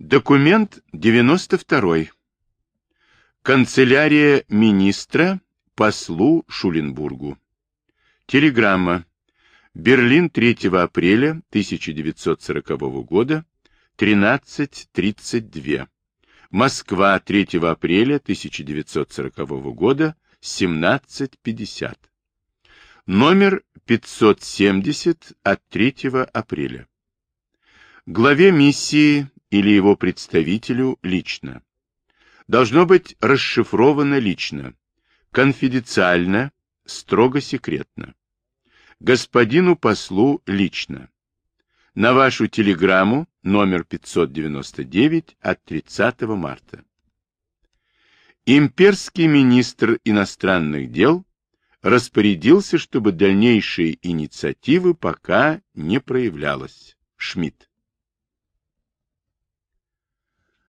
Документ 92. Канцелярия министра послу Шуленбургу. Телеграмма. Берлин 3 апреля 1940 года, 13.32. Москва 3 апреля 1940 года, 17.50. Номер 570 от 3 апреля. Главе миссии или его представителю лично. Должно быть расшифровано лично, конфиденциально, строго секретно. Господину послу лично. На вашу телеграмму номер 599 от 30 марта. Имперский министр иностранных дел распорядился, чтобы дальнейшие инициативы пока не проявлялось. Шмидт.